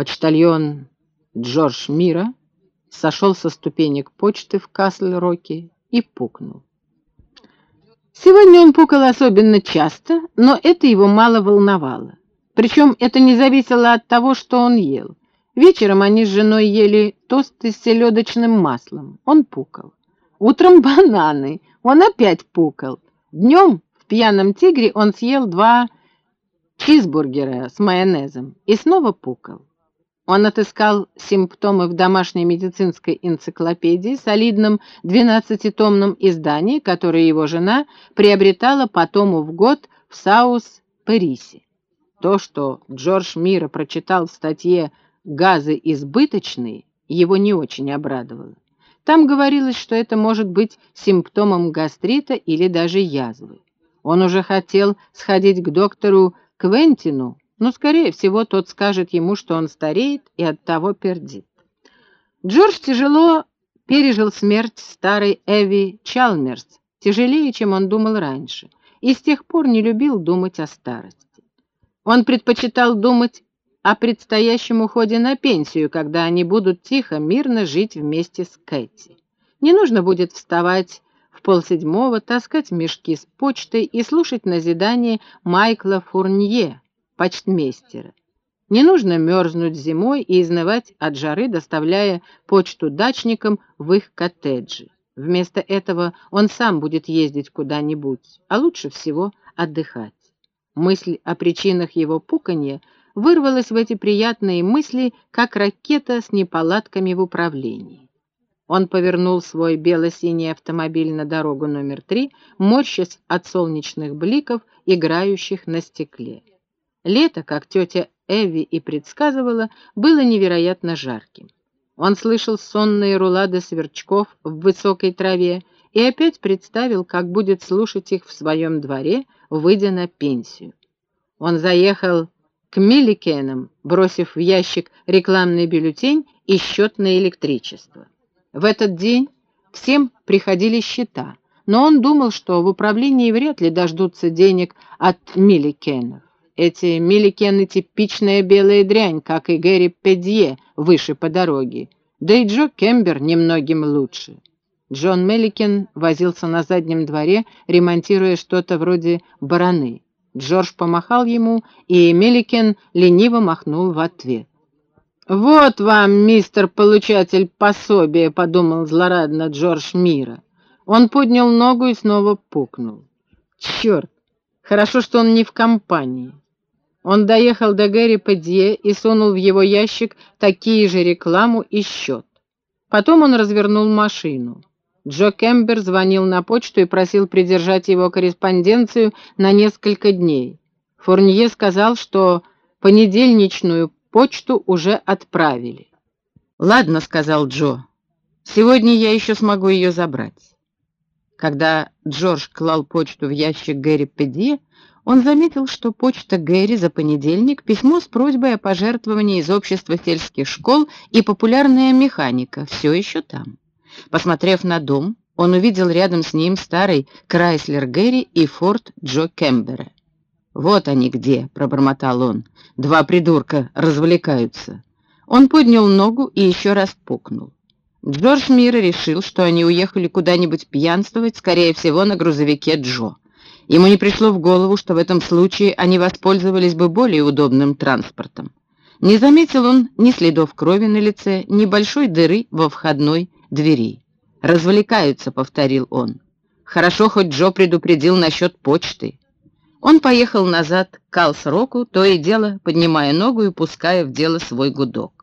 Почтальон Джордж Мира сошел со ступенек почты в Касл-Роке и пукнул. Сегодня он пукал особенно часто, но это его мало волновало. Причем это не зависело от того, что он ел. Вечером они с женой ели тосты с селедочным маслом. Он пукал. Утром бананы. Он опять пукал. Днем в «Пьяном тигре» он съел два чизбургера с майонезом и снова пукал. Он отыскал симптомы в домашней медицинской энциклопедии, солидном двенадцатитомном издании, которое его жена приобретала по тому в год в Саус-Парисе. То, что Джордж Мира прочитал в статье «Газы избыточные», его не очень обрадовало. Там говорилось, что это может быть симптомом гастрита или даже язвы. Он уже хотел сходить к доктору Квентину, но, скорее всего, тот скажет ему, что он стареет и оттого пердит. Джордж тяжело пережил смерть старой Эви Чалмерс, тяжелее, чем он думал раньше, и с тех пор не любил думать о старости. Он предпочитал думать о предстоящем уходе на пенсию, когда они будут тихо, мирно жить вместе с Кэти. Не нужно будет вставать в полседьмого, таскать мешки с почтой и слушать назидание Майкла Фурнье, почтмейстера. Не нужно мерзнуть зимой и изнывать от жары, доставляя почту дачникам в их коттеджи. Вместо этого он сам будет ездить куда-нибудь, а лучше всего отдыхать. Мысль о причинах его пуканья вырвалась в эти приятные мысли, как ракета с неполадками в управлении. Он повернул свой бело-синий автомобиль на дорогу номер три, морщась от солнечных бликов, играющих на стекле. Лето, как тетя Эви и предсказывала, было невероятно жарким. Он слышал сонные рулады сверчков в высокой траве и опять представил, как будет слушать их в своем дворе, выйдя на пенсию. Он заехал к Милликенам, бросив в ящик рекламный бюллетень и счет на электричество. В этот день всем приходили счета, но он думал, что в управлении вряд ли дождутся денег от Милликенов. Эти Милликены типичная белая дрянь, как и Гэри Педье выше по дороге. Да и Джо Кембер немногим лучше. Джон Милликен возился на заднем дворе, ремонтируя что-то вроде бороны. Джордж помахал ему, и Милликен лениво махнул в ответ. «Вот вам, мистер получатель пособия», — подумал злорадно Джордж Мира. Он поднял ногу и снова пукнул. «Черт! Хорошо, что он не в компании. Он доехал до Гэри Падье и сунул в его ящик такие же рекламу и счет. Потом он развернул машину. Джо Кембер звонил на почту и просил придержать его корреспонденцию на несколько дней. Фурнье сказал, что понедельничную почту уже отправили. «Ладно», — сказал Джо, — «сегодня я еще смогу ее забрать». Когда Джордж клал почту в ящик Гэри Педье, он заметил, что почта Гэри за понедельник письмо с просьбой о пожертвовании из общества сельских школ и популярная механика все еще там. Посмотрев на дом, он увидел рядом с ним старый Крайслер Гэри и Форд Джо Кембера. «Вот они где», — пробормотал он. «Два придурка развлекаются». Он поднял ногу и еще раз пукнул. Джордж Мира решил, что они уехали куда-нибудь пьянствовать, скорее всего, на грузовике Джо. Ему не пришло в голову, что в этом случае они воспользовались бы более удобным транспортом. Не заметил он ни следов крови на лице, ни большой дыры во входной двери. «Развлекаются», — повторил он. «Хорошо, хоть Джо предупредил насчет почты». Он поехал назад к Калс-Року, то и дело поднимая ногу и пуская в дело свой гудок.